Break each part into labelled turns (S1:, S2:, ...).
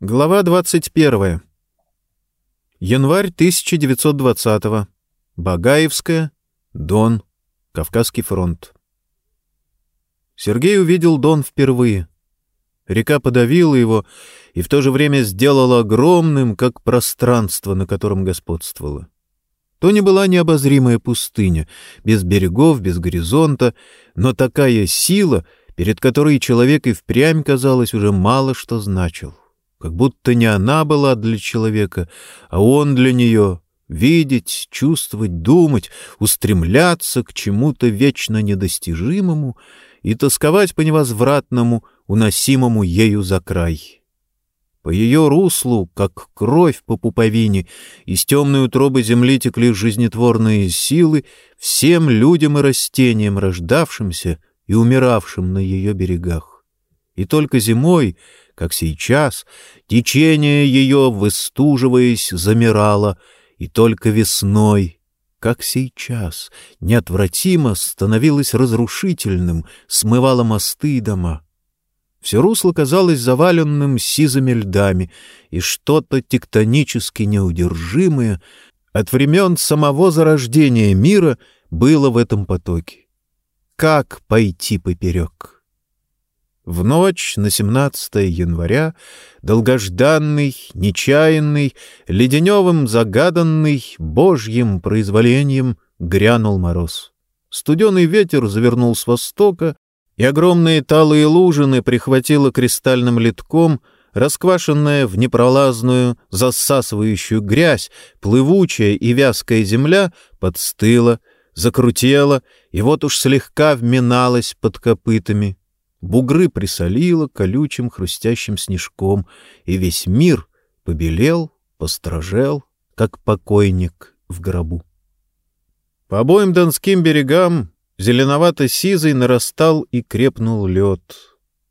S1: Глава 21. Январь 1920-го. Багаевская, Дон, Кавказский фронт. Сергей увидел Дон впервые. Река подавила его и в то же время сделала огромным, как пространство, на котором господствовала. То не была необозримая пустыня, без берегов, без горизонта, но такая сила, перед которой человек и впрямь, казалось, уже мало что значил как будто не она была для человека, а он для нее — видеть, чувствовать, думать, устремляться к чему-то вечно недостижимому и тосковать по невозвратному, уносимому ею за край. По ее руслу, как кровь по пуповине, из темной утробы земли текли жизнетворные силы всем людям и растениям, рождавшимся и умиравшим на ее берегах. И только зимой — как сейчас, течение ее, выстуживаясь, замирало, и только весной, как сейчас, неотвратимо становилось разрушительным, смывало мосты и дома. Все русло казалось заваленным сизыми льдами, и что-то тектонически неудержимое от времен самого зарождения мира было в этом потоке. Как пойти поперек? В ночь на 17 января долгожданный, нечаянный, леденевым загаданный, божьим произволением грянул мороз. Студеный ветер завернул с востока, и огромные талые лужины прихватило кристальным литком, расквашенная в непролазную, засасывающую грязь, плывучая и вязкая земля подстыла, закрутела, и вот уж слегка вминалась под копытами. Бугры присолило колючим хрустящим снежком, и весь мир побелел, постражел, как покойник в гробу. По обоим донским берегам зеленовато-сизый нарастал и крепнул лед.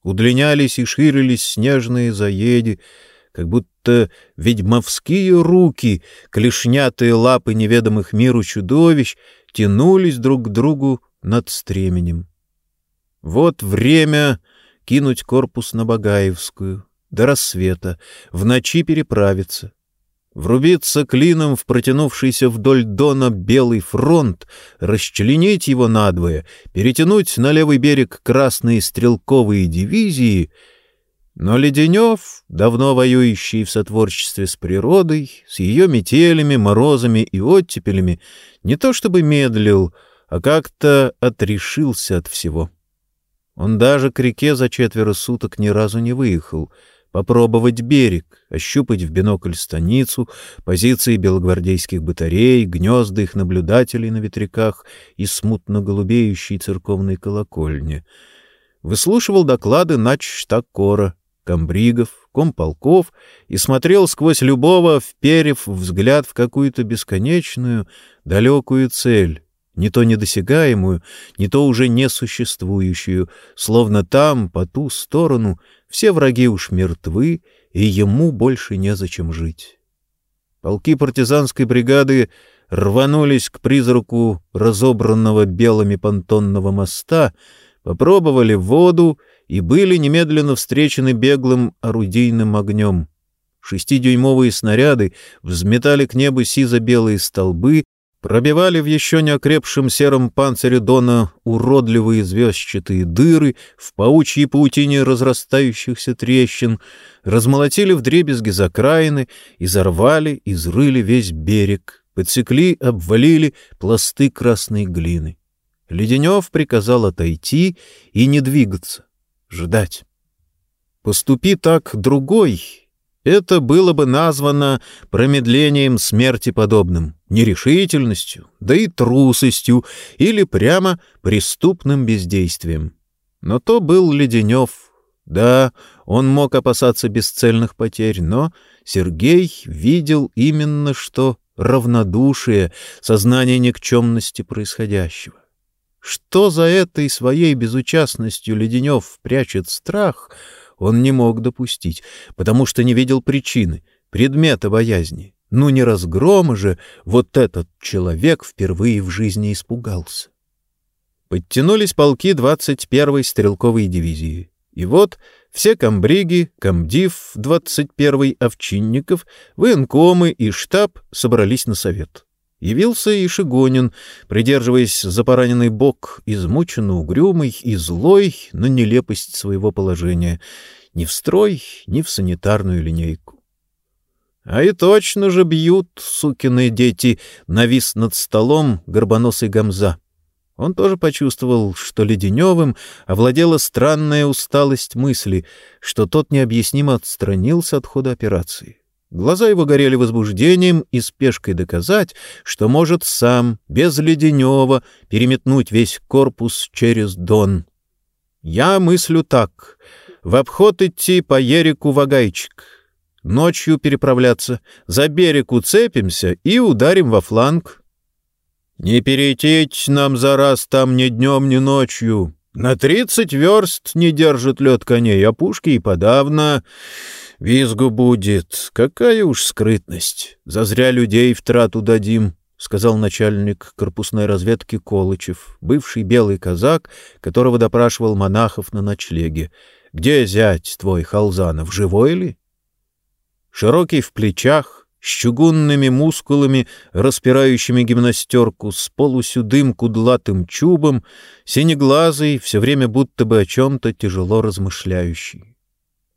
S1: Удлинялись и ширились снежные заеди, как будто ведьмовские руки, клешнятые лапы неведомых миру чудовищ, тянулись друг к другу над стременем. Вот время кинуть корпус на Багаевскую, до рассвета, в ночи переправиться. Врубиться клином в протянувшийся вдоль Дона белый фронт, расчленить его надвое, перетянуть на левый берег красные стрелковые дивизии — но Леденев, давно воюющий в сотворчестве с природой, с ее метелями, морозами и оттепелями, не то чтобы медлил, а как-то отрешился от всего. Он даже к реке за четверо суток ни разу не выехал. Попробовать берег, ощупать в бинокль станицу, позиции белогвардейских батарей, гнезда их наблюдателей на ветряках и смутно голубеющей церковной колокольни. Выслушивал доклады начштакора, комбригов, комполков и смотрел сквозь любого, вперев взгляд в какую-то бесконечную, далекую цель не то недосягаемую, не то уже несуществующую, словно там, по ту сторону, все враги уж мертвы, и ему больше незачем жить. Полки партизанской бригады рванулись к призраку разобранного белыми понтонного моста, попробовали воду и были немедленно встречены беглым орудийным огнем. Шестидюймовые снаряды взметали к небу сизо-белые столбы, пробивали в еще не окрепшем сером панцире Дона уродливые звездчатые дыры в паучьей паутине разрастающихся трещин, размолотили вдребезги закраины, изорвали, изрыли весь берег, подсекли, обвалили пласты красной глины. Леденев приказал отойти и не двигаться, ждать. Поступи так другой, это было бы названо промедлением смерти подобным, нерешительностью, да и трусостью или прямо преступным бездействием. Но то был Леденев. Да, он мог опасаться бесцельных потерь, но Сергей видел именно что равнодушие, сознание никчемности происходящего. Что за этой своей безучастностью Леденев прячет страх — он не мог допустить, потому что не видел причины, предмета боязни. Ну не разгрома же вот этот человек впервые в жизни испугался. Подтянулись полки 21-й стрелковой дивизии. И вот Все комбриги, комдив, 21-й овчинников, военкомы и штаб собрались на совет. Явился и Шигонин, придерживаясь за пораненный бок, измученно угрюмый и злой на нелепость своего положения, ни в строй, ни в санитарную линейку. А и точно же бьют, сукины дети, навис над столом горбоносый гамза. Он тоже почувствовал, что Леденевым овладела странная усталость мысли, что тот необъяснимо отстранился от хода операции. Глаза его горели возбуждением и спешкой доказать, что может сам, без Леденева, переметнуть весь корпус через Дон. «Я мыслю так. В обход идти по Ерику Вагайчик. Ночью переправляться, за берег уцепимся и ударим во фланг, не перетечь нам за раз там ни днем, ни ночью. На тридцать верст не держит лед коней, а пушки и подавно. Визгу будет. Какая уж скрытность. Зазря людей в трату дадим, — сказал начальник корпусной разведки Колычев, бывший белый казак, которого допрашивал монахов на ночлеге. — Где зять твой, Халзанов, живой ли? Широкий в плечах, с чугунными мускулами, распирающими гимнастерку, с полусюдым кудлатым чубом, синеглазый, все время будто бы о чем-то тяжело размышляющий. —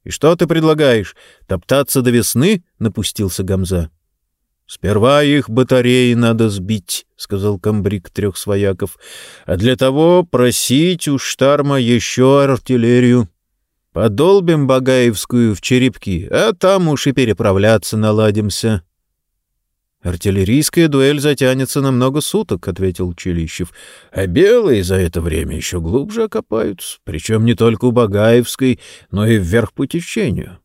S1: И что ты предлагаешь? Топтаться до весны? — напустился Гамза. — Сперва их батареи надо сбить, — сказал комбриг трех свояков, — а для того просить у штарма еще артиллерию. Подолбим Багаевскую в черепки, а там уж и переправляться наладимся. — Артиллерийская дуэль затянется на много суток, — ответил Челищев. — А белые за это время еще глубже окопаются, причем не только у Багаевской, но и вверх по течению.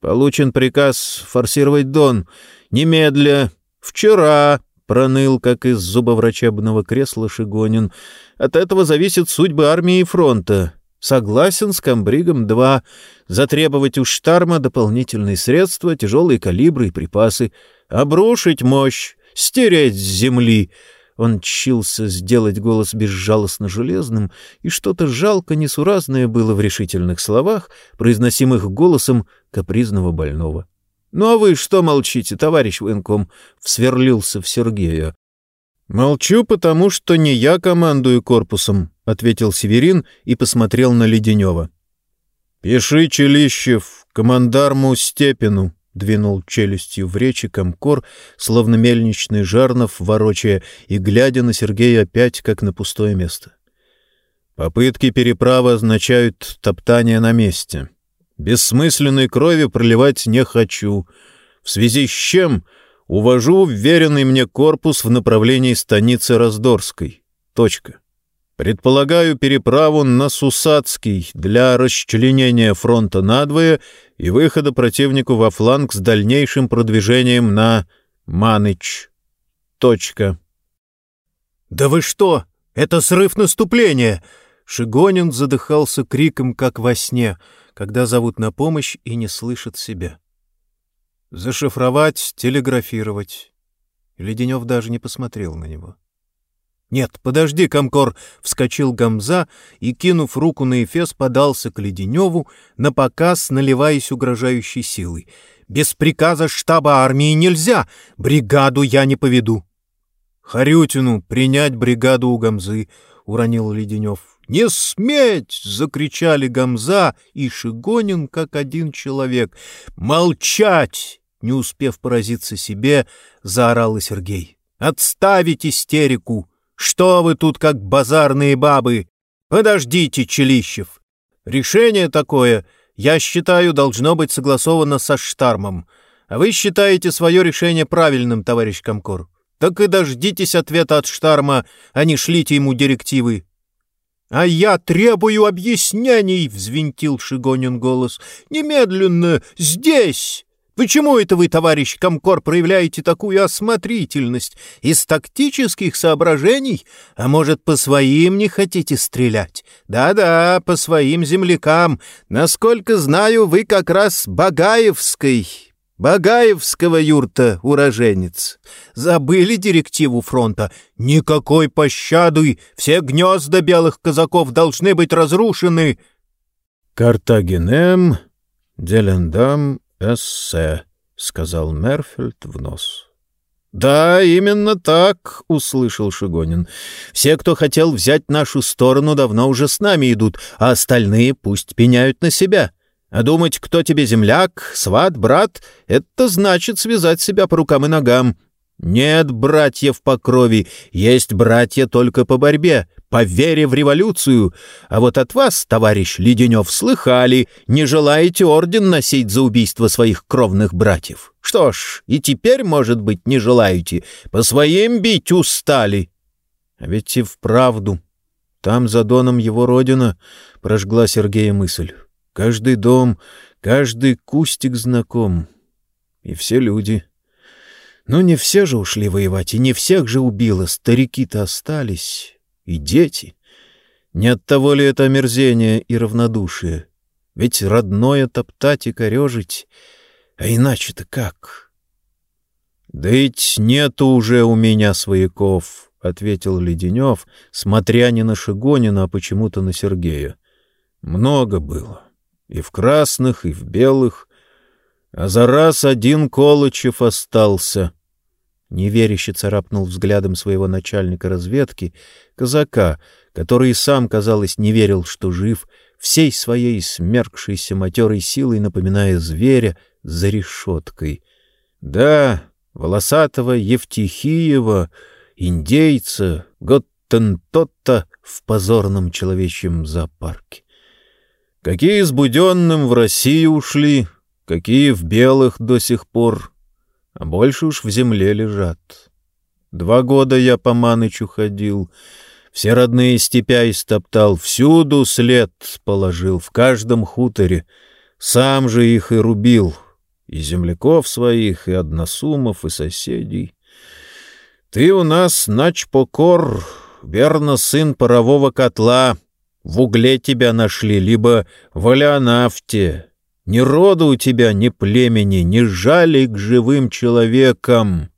S1: Получен приказ форсировать Дон. Немедля. Вчера, — проныл, как из зубоврачебного кресла Шигонин. От этого зависит судьба армии и фронта. Согласен с Камбригом-2 затребовать у Штарма дополнительные средства, тяжелые калибры и припасы, обрушить мощь, стереть с земли. Он чился сделать голос безжалостно железным, и что-то жалко несуразное было в решительных словах, произносимых голосом капризного больного. — Ну а вы что молчите, товарищ военком? — всверлился в Сергея. — Молчу, потому что не я командую корпусом, — ответил Северин и посмотрел на Леденева. «Пиши, Челищев, командарму Степину», — двинул челюстью в речи комкор, словно мельничный жарнов, ворочая и глядя на Сергея опять, как на пустое место. «Попытки переправы означают топтание на месте. Бессмысленной крови проливать не хочу, в связи с чем увожу вверенный мне корпус в направлении станицы Раздорской. Точка. Предполагаю переправу на Сусацкий для расчленения фронта надвое и выхода противнику во фланг с дальнейшим продвижением на Маныч. Точка. «Да вы что? Это срыв наступления!» Шигонин задыхался криком, как во сне, когда зовут на помощь и не слышат себя. «Зашифровать, телеграфировать». Леденев даже не посмотрел на него. «Нет, подожди, Комкор!» — вскочил Гамза и, кинув руку на Эфес, подался к Леденеву, на показ наливаясь угрожающей силой. «Без приказа штаба армии нельзя! Бригаду я не поведу!» «Харютину принять бригаду у Гамзы!» — уронил Леденев. «Не сметь!» — закричали Гамза и Шигонин, как один человек. «Молчать!» — не успев поразиться себе, заорал и Сергей. «Отставить истерику!» Что вы тут как базарные бабы? Подождите, Челищев. Решение такое, я считаю, должно быть согласовано со Штармом. А вы считаете свое решение правильным, товарищ Комкор. Так и дождитесь ответа от Штарма, а не шлите ему директивы. — А я требую объяснений! — взвинтил Шигонин голос. — Немедленно! Здесь! Почему это вы, товарищ Комкор, проявляете такую осмотрительность? Из тактических соображений? А может, по своим не хотите стрелять? Да-да, по своим землякам. Насколько знаю, вы как раз Багаевской, Багаевского юрта уроженец. Забыли директиву фронта? Никакой пощады! Все гнезда белых казаков должны быть разрушены!» Картагенем, Делендам, эссе, — сказал Мерфельд в нос. — Да, именно так, — услышал Шигонин. — Все, кто хотел взять нашу сторону, давно уже с нами идут, а остальные пусть пеняют на себя. А думать, кто тебе земляк, сват, брат, это значит связать себя по рукам и ногам. Нет братьев по крови, есть братья только по борьбе, по вере в революцию. А вот от вас, товарищ Леденев, слыхали, не желаете орден носить за убийство своих кровных братьев. Что ж, и теперь, может быть, не желаете, по своим бить устали. А ведь и вправду, там за доном его родина, прожгла Сергея мысль. Каждый дом, каждый кустик знаком. И все люди — но не все же ушли воевать, и не всех же убило. Старики-то остались, и дети. Не от того ли это омерзение и равнодушие? Ведь родное топтать и корежить, а иначе-то как? — Да ведь нету уже у меня свояков, — ответил Леденев, смотря не на Шигонина, а почему-то на Сергея. Много было. И в красных, и в белых, а за раз один Колычев остался. Неверяще царапнул взглядом своего начальника разведки, казака, который сам, казалось, не верил, что жив, всей своей смеркшейся матерой силой напоминая зверя за решеткой. Да, волосатого Евтихиева, индейца, Готтентотта в позорном человечьем зоопарке. Какие с Буденным в Россию ушли, какие в белых до сих пор, а больше уж в земле лежат. Два года я по Манычу ходил, все родные степя истоптал, всюду след положил, в каждом хуторе. Сам же их и рубил, и земляков своих, и односумов, и соседей. Ты у нас, начпокор, верно, сын парового котла, в угле тебя нашли, либо в Алеонафте, ни рода у тебя, ни племени, ни жали к живым человекам.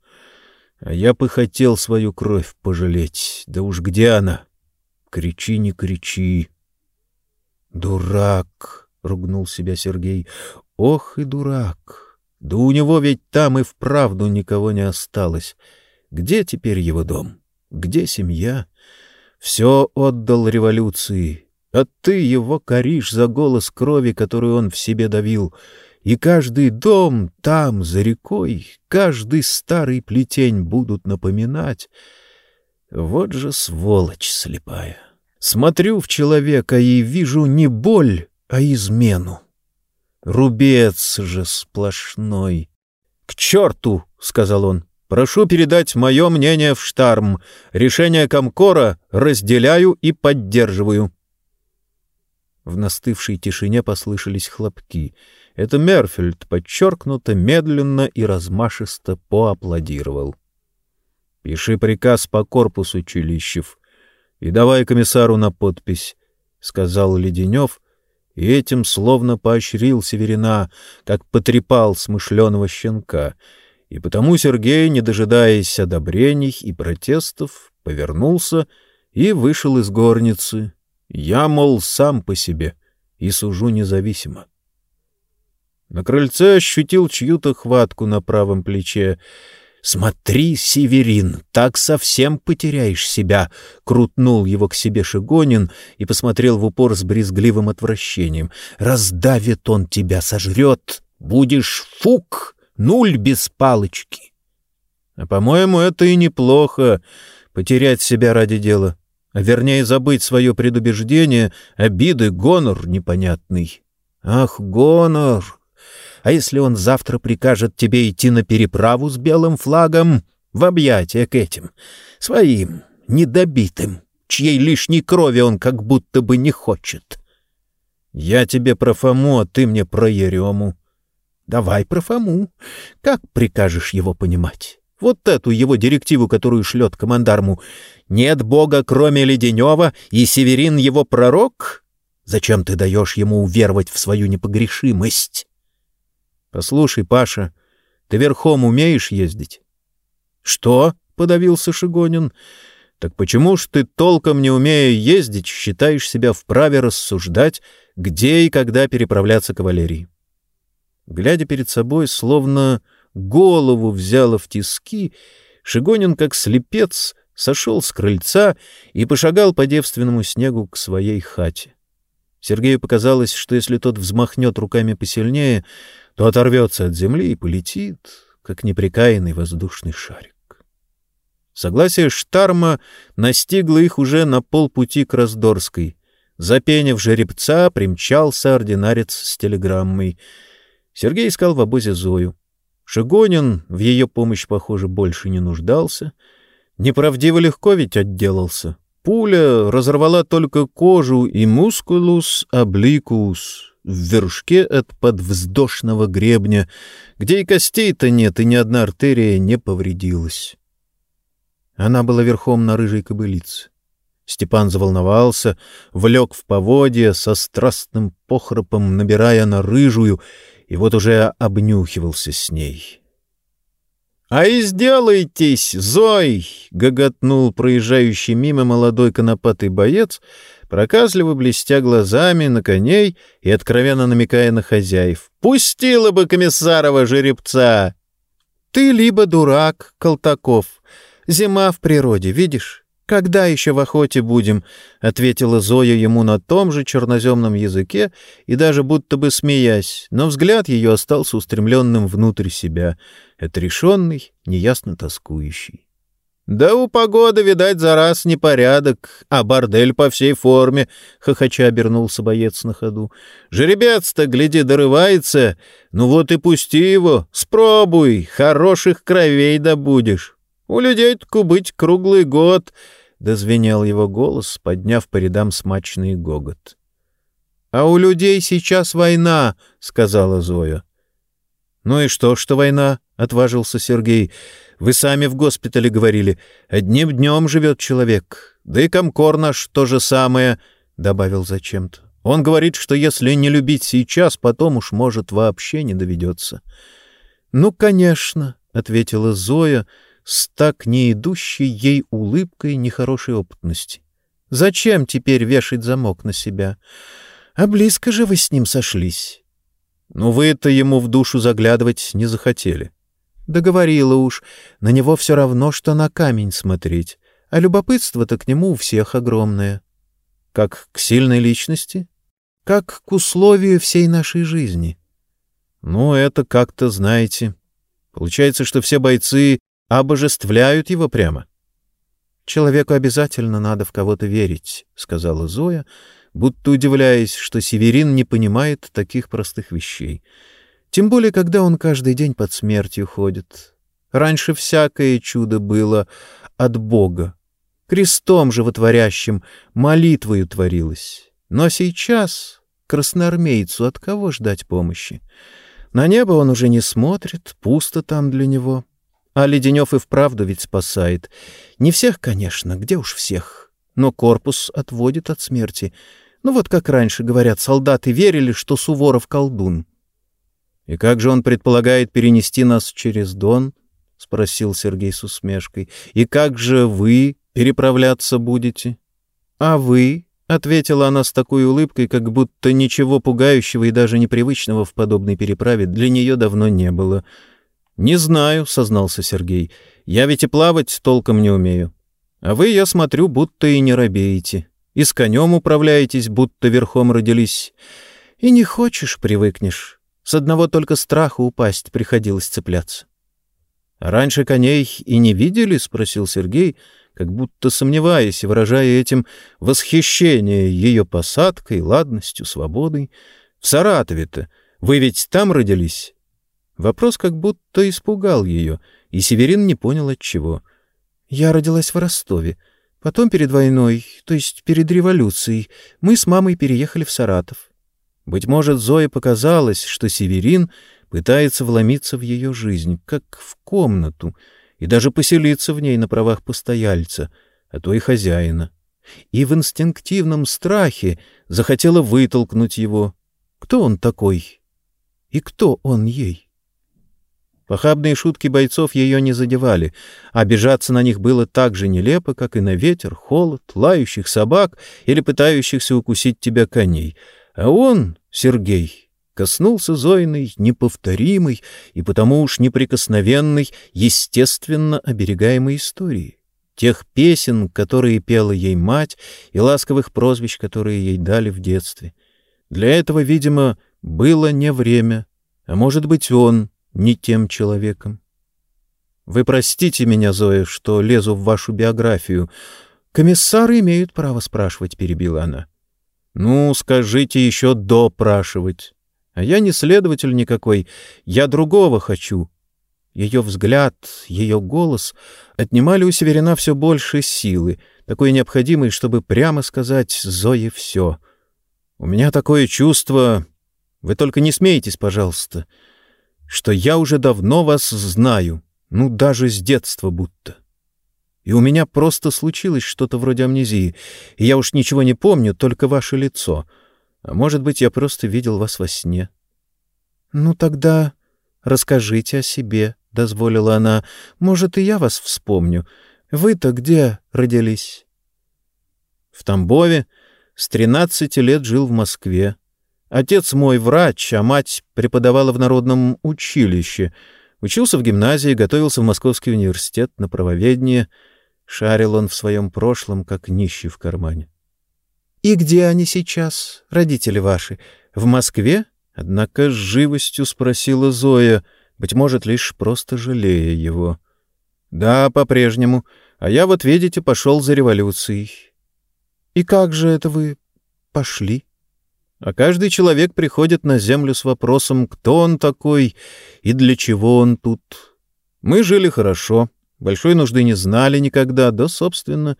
S1: А я бы хотел свою кровь пожалеть. Да уж где она? Кричи, не кричи. Дурак, — ругнул себя Сергей. Ох и дурак. Да у него ведь там и вправду никого не осталось. Где теперь его дом? Где семья? Все отдал революции а ты его коришь за голос крови, которую он в себе давил. И каждый дом там, за рекой, каждый старый плетень будут напоминать. Вот же сволочь слепая. Смотрю в человека и вижу не боль, а измену. Рубец же сплошной. — К черту! — сказал он. — Прошу передать мое мнение в штарм. Решение Комкора разделяю и поддерживаю. В настывшей тишине послышались хлопки. Это Мерфельд подчеркнуто, медленно и размашисто поаплодировал. — Пиши приказ по корпусу, Челищев, и давай комиссару на подпись, — сказал Леденев, и этим словно поощрил Северина, как потрепал смышленого щенка, и потому Сергей, не дожидаясь одобрений и протестов, повернулся и вышел из горницы, я, мол, сам по себе и сужу независимо. На крыльце ощутил чью-то хватку на правом плече. «Смотри, Северин, так совсем потеряешь себя!» — крутнул его к себе Шигонин и посмотрел в упор с брезгливым отвращением. «Раздавит он тебя, сожрет! Будешь фук, нуль без палочки!» «А, по-моему, это и неплохо — потерять себя ради дела а вернее забыть свое предубеждение, обиды, гонор непонятный. Ах, гонор! А если он завтра прикажет тебе идти на переправу с белым флагом в объятия к этим, своим, недобитым, чьей лишней крови он как будто бы не хочет? Я тебе про Фому, а ты мне про Ерему. Давай про Фому. Как прикажешь его понимать? Вот эту его директиву, которую шлет командарму. Нет Бога, кроме Леденева, и Северин его пророк? Зачем ты даешь ему уверовать в свою непогрешимость? Послушай, Паша, ты верхом умеешь ездить? Что? — подавился Шигонин. Так почему ж ты, толком не умея ездить, считаешь себя вправе рассуждать, где и когда переправляться кавалерии. Глядя перед собой, словно голову взяло в тиски, Шигонин, как слепец, сошел с крыльца и пошагал по девственному снегу к своей хате. Сергею показалось, что если тот взмахнет руками посильнее, то оторвется от земли и полетит, как неприкаянный воздушный шарик. Согласие Штарма настигло их уже на полпути к Раздорской. Запенив жеребца, примчался ординарец с телеграммой. Сергей искал в обозе Зою. Шигонин в ее помощь, похоже, больше не нуждался. Неправдиво легко ведь отделался. Пуля разорвала только кожу и мускулус обликус в вершке от подвздошного гребня, где и костей-то нет, и ни одна артерия не повредилась. Она была верхом на рыжей кобылице. Степан заволновался, влек в поводья со страстным похрапом, набирая на рыжую, и вот уже обнюхивался с ней. — А и сделайтесь, Зой! — гоготнул проезжающий мимо молодой конопатый боец, проказливо блестя глазами на коней и откровенно намекая на хозяев. — Пустила бы комиссарова жеребца! — Ты либо дурак, Колтаков, зима в природе, видишь? «Когда еще в охоте будем?» — ответила Зоя ему на том же черноземном языке и даже будто бы смеясь, но взгляд ее остался устремленным внутрь себя, отрешенный, неясно тоскующий. «Да у погоды, видать, за раз непорядок, а бордель по всей форме», — хохоча обернулся боец на ходу. «Жеребец-то, гляди, дорывается. Ну вот и пусти его, спробуй, хороших кровей добудешь». У людей-то быть круглый год, — дозвенел его голос, подняв по рядам смачный гогот. — А у людей сейчас война, — сказала Зоя. — Ну и что, что война? — отважился Сергей. — Вы сами в госпитале говорили. Одним днем живет человек. Да и комкор наш то же самое, — добавил зачем-то. Он говорит, что если не любить сейчас, потом уж, может, вообще не доведется. — Ну, конечно, — ответила Зоя, — с так не идущей ей улыбкой нехорошей опытности. Зачем теперь вешать замок на себя? А близко же вы с ним сошлись. Но вы-то ему в душу заглядывать не захотели. Договорила уж, на него все равно, что на камень смотреть, а любопытство-то к нему у всех огромное. Как к сильной личности? Как к условию всей нашей жизни? Ну, это как-то, знаете... Получается, что все бойцы обожествляют его прямо. «Человеку обязательно надо в кого-то верить», — сказала Зоя, будто удивляясь, что Северин не понимает таких простых вещей. Тем более, когда он каждый день под смертью ходит. Раньше всякое чудо было от Бога. Крестом животворящим, молитвою творилось. Но сейчас красноармейцу от кого ждать помощи? На небо он уже не смотрит, пусто там для него. А Леденев и вправду ведь спасает. Не всех, конечно, где уж всех. Но корпус отводит от смерти. Ну вот как раньше, говорят, солдаты верили, что Суворов колдун. — И как же он предполагает перенести нас через Дон? — спросил Сергей с усмешкой. — И как же вы переправляться будете? — А вы? — ответила она с такой улыбкой, как будто ничего пугающего и даже непривычного в подобной переправе для нее давно не было — «Не знаю», — сознался Сергей. «Я ведь и плавать толком не умею. А вы, я смотрю, будто и не робеете. И с конем управляетесь, будто верхом родились. И не хочешь — привыкнешь. С одного только страха упасть приходилось цепляться». «А раньше коней и не видели?» — спросил Сергей, как будто сомневаясь, выражая этим восхищение ее посадкой, ладностью, свободой. «В Саратове-то вы ведь там родились?» Вопрос как будто испугал ее, и Северин не понял от чего. «Я родилась в Ростове. Потом перед войной, то есть перед революцией, мы с мамой переехали в Саратов. Быть может, Зое показалось, что Северин пытается вломиться в ее жизнь, как в комнату, и даже поселиться в ней на правах постояльца, а то и хозяина. И в инстинктивном страхе захотела вытолкнуть его. Кто он такой? И кто он ей? Похабные шутки бойцов ее не задевали, а обижаться на них было так же нелепо, как и на ветер, холод, лающих собак или пытающихся укусить тебя коней. А он, Сергей, коснулся Зоиной неповторимой и потому уж неприкосновенной, естественно оберегаемой истории. Тех песен, которые пела ей мать, и ласковых прозвищ, которые ей дали в детстве. Для этого, видимо, было не время, а может быть, он не тем человеком. Вы простите меня, Зоя, что лезу в вашу биографию. Комиссары имеют право спрашивать, — перебила она. Ну, скажите еще допрашивать. А я не следователь никакой, я другого хочу. Ее взгляд, ее голос отнимали у Северина все больше силы, такой необходимой, чтобы прямо сказать Зое все. У меня такое чувство... Вы только не смейтесь, пожалуйста, что я уже давно вас знаю. Ну, даже с детства будто. И у меня просто случилось что-то вроде амнезии, и я уж ничего не помню, только ваше лицо. А может быть, я просто видел вас во сне. — Ну, тогда расскажите о себе, — дозволила она. — Может, и я вас вспомню. Вы-то где родились? — В Тамбове. С тринадцати лет жил в Москве. Отец мой врач, а мать преподавала в народном училище — Учился в гимназии, готовился в Московский университет на правоведение. Шарил он в своем прошлом, как нищий в кармане. — И где они сейчас, родители ваши? В Москве? Однако с живостью спросила Зоя, быть может, лишь просто жалея его. — Да, по-прежнему. А я вот, видите, пошел за революцией. — И как же это вы пошли? — а каждый человек приходит на землю с вопросом, кто он такой и для чего он тут. Мы жили хорошо, большой нужды не знали никогда, да, собственно,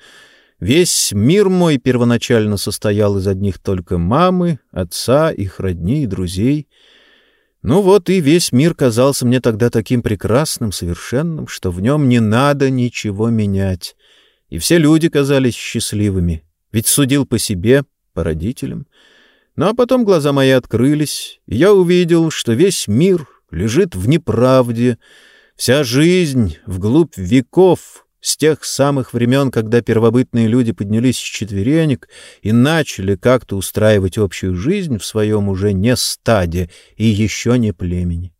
S1: весь мир мой первоначально состоял из одних только мамы, отца, их родни и друзей. Ну вот и весь мир казался мне тогда таким прекрасным, совершенным, что в нем не надо ничего менять. И все люди казались счастливыми, ведь судил по себе, по родителям — ну а потом глаза мои открылись, и я увидел, что весь мир лежит в неправде, вся жизнь вглубь веков, с тех самых времен, когда первобытные люди поднялись с четверенек и начали как-то устраивать общую жизнь в своем уже не стаде и еще не племени.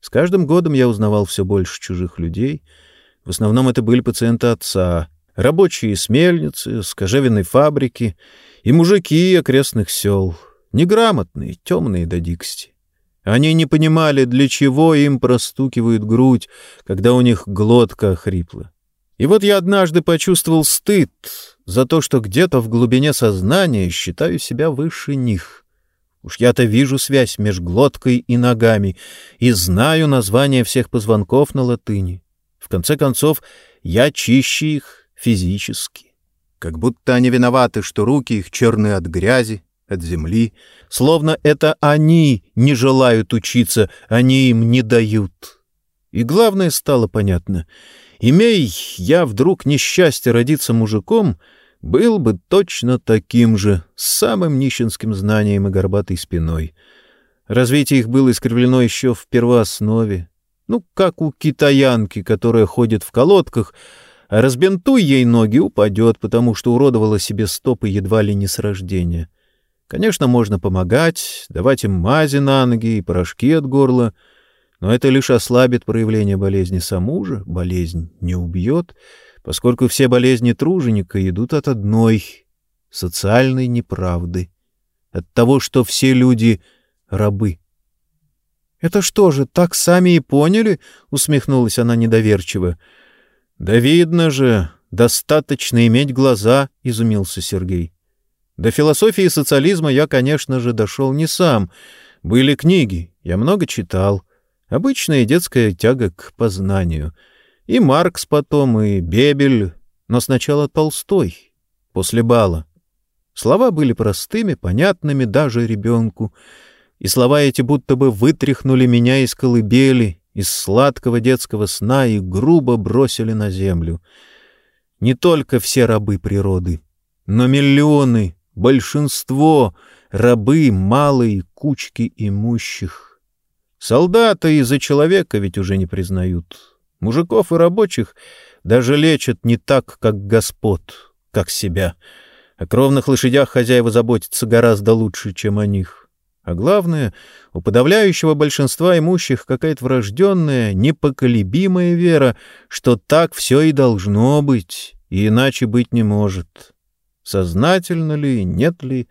S1: С каждым годом я узнавал все больше чужих людей. В основном это были пациенты отца, рабочие с мельницы, с кожевенной фабрики и мужики окрестных сел — неграмотные, темные до дикости. Они не понимали, для чего им простукивают грудь, когда у них глотка хрипла. И вот я однажды почувствовал стыд за то, что где-то в глубине сознания считаю себя выше них. Уж я-то вижу связь между глоткой и ногами и знаю название всех позвонков на латыни. В конце концов, я чище их физически. Как будто они виноваты, что руки их черные от грязи, от земли, словно это они не желают учиться, они им не дают. И главное стало понятно. Имей я вдруг несчастье родиться мужиком, был бы точно таким же, с самым нищенским знанием и горбатой спиной. Развитие их было искривлено еще в первооснове. Ну, как у китаянки, которая ходит в колодках, а разбентуй ей ноги, упадет, потому что уродовала себе стопы едва ли не с рождения. — Конечно, можно помогать, давать им мази на ноги и порошки от горла, но это лишь ослабит проявление болезни. Саму же болезнь не убьет, поскольку все болезни труженика идут от одной — социальной неправды, от того, что все люди — рабы. — Это что же, так сами и поняли? — усмехнулась она недоверчиво. — Да видно же, достаточно иметь глаза, — изумился Сергей. — до философии социализма я, конечно же, дошел не сам. Были книги, я много читал. Обычная детская тяга к познанию. И Маркс потом, и Бебель, но сначала Толстой, после бала. Слова были простыми, понятными даже ребенку, и слова эти будто бы вытряхнули меня из колыбели, из сладкого детского сна и грубо бросили на землю. Не только все рабы природы, но миллионы большинство — рабы малой кучки имущих. Солдаты из-за человека ведь уже не признают. Мужиков и рабочих даже лечат не так, как господ, как себя. О кровных лошадях хозяева заботятся гораздо лучше, чем о них. А главное, у подавляющего большинства имущих какая-то врожденная, непоколебимая вера, что так все и должно быть, и иначе быть не может. Сознательно ли, нет ли,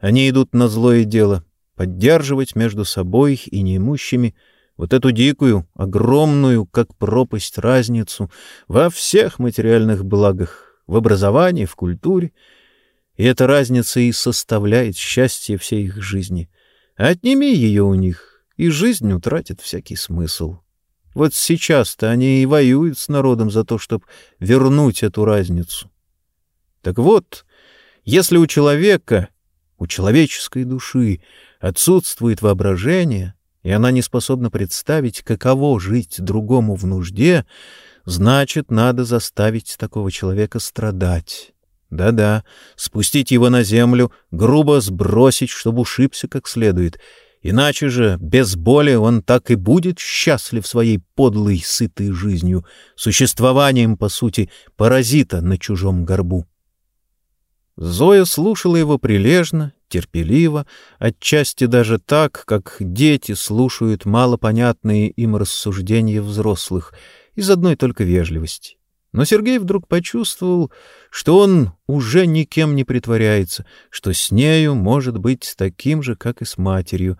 S1: они идут на злое дело, поддерживать между собой и неимущими вот эту дикую, огромную, как пропасть, разницу во всех материальных благах, в образовании, в культуре. И эта разница и составляет счастье всей их жизни. Отними ее у них, и жизнь утратит всякий смысл. Вот сейчас-то они и воюют с народом за то, чтобы вернуть эту разницу. Так вот, если у человека, у человеческой души отсутствует воображение, и она не способна представить, каково жить другому в нужде, значит, надо заставить такого человека страдать. Да-да, спустить его на землю, грубо сбросить, чтобы ушибся как следует. Иначе же, без боли, он так и будет счастлив своей подлой, сытой жизнью, существованием, по сути, паразита на чужом горбу. Зоя слушала его прилежно, терпеливо, отчасти даже так, как дети слушают малопонятные им рассуждения взрослых, из одной только вежливости. Но Сергей вдруг почувствовал, что он уже никем не притворяется, что с нею может быть таким же, как и с матерью,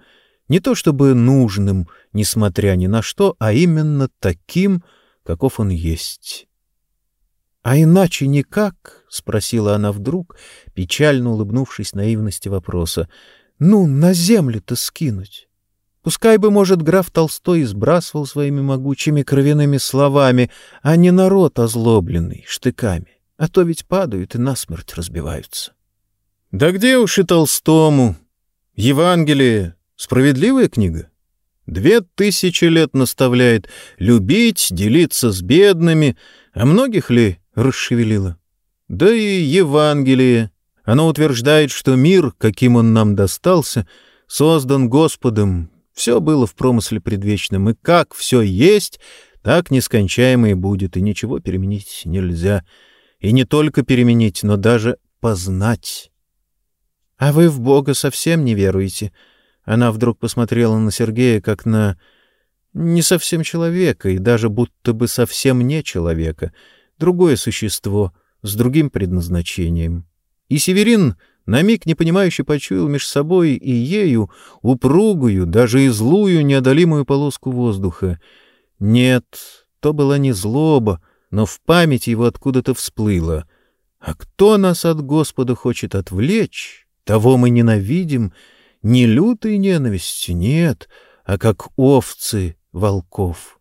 S1: не то чтобы нужным, несмотря ни на что, а именно таким, каков он есть. — А иначе никак? — спросила она вдруг, печально улыбнувшись наивности вопроса. — Ну, на землю-то скинуть. Пускай бы, может, граф Толстой избрасывал своими могучими кровяными словами, а не народ озлобленный, штыками, а то ведь падают и насмерть разбиваются. — Да где уж и Толстому? Евангелие — справедливая книга? Две тысячи лет наставляет любить, делиться с бедными, а многих ли расшевелило. Да и Евангелие. Оно утверждает, что мир, каким он нам достался, создан Господом. Все было в промысле предвечном, и как все есть, так нескончаемо и будет, и ничего переменить нельзя. И не только переменить, но даже познать. — А вы в Бога совсем не веруете? Она вдруг посмотрела на Сергея, как на не совсем человека, и даже будто бы совсем не человека — другое существо с другим предназначением. И Северин на миг непонимающе почуял меж собой и ею упругую, даже и злую неодолимую полоску воздуха. Нет, то была не злоба, но в память его откуда-то всплыло. А кто нас от Господа хочет отвлечь, того мы ненавидим, не лютой ненавистью, нет, а как овцы волков.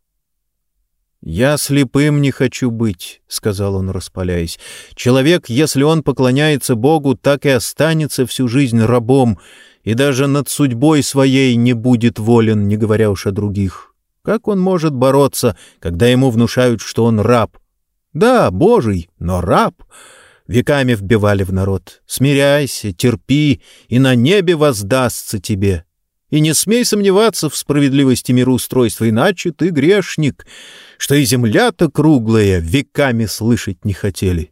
S1: «Я слепым не хочу быть», — сказал он, распаляясь. «Человек, если он поклоняется Богу, так и останется всю жизнь рабом, и даже над судьбой своей не будет волен, не говоря уж о других. Как он может бороться, когда ему внушают, что он раб? Да, Божий, но раб». Веками вбивали в народ. «Смиряйся, терпи, и на небе воздастся тебе». И не смей сомневаться в справедливости мироустройства, иначе ты грешник, что и земля-то круглая веками слышать не хотели.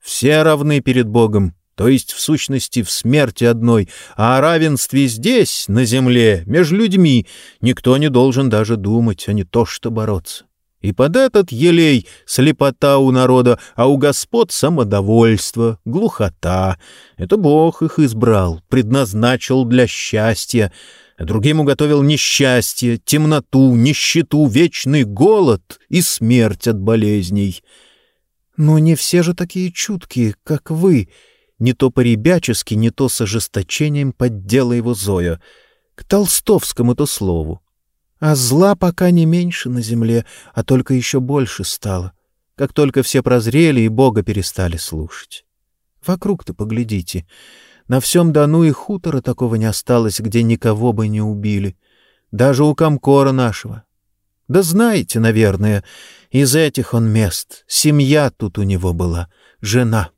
S1: Все равны перед Богом, то есть, в сущности, в смерти одной, а о равенстве здесь, на земле, между людьми, никто не должен даже думать, а не то что бороться. И под этот елей слепота у народа, а у господ самодовольство, глухота. Это Бог их избрал, предназначил для счастья, а другим уготовил несчастье, темноту, нищету, вечный голод и смерть от болезней. Но не все же такие чуткие, как вы, не то по-ребячески, не то с ожесточением поддела его Зоя, к толстовскому-то слову. А зла пока не меньше на земле, а только еще больше стало, как только все прозрели и Бога перестали слушать. Вокруг-то поглядите — на всем Дону и хутора такого не осталось, где никого бы не убили. Даже у комкора нашего. Да знаете, наверное, из этих он мест. Семья тут у него была, жена.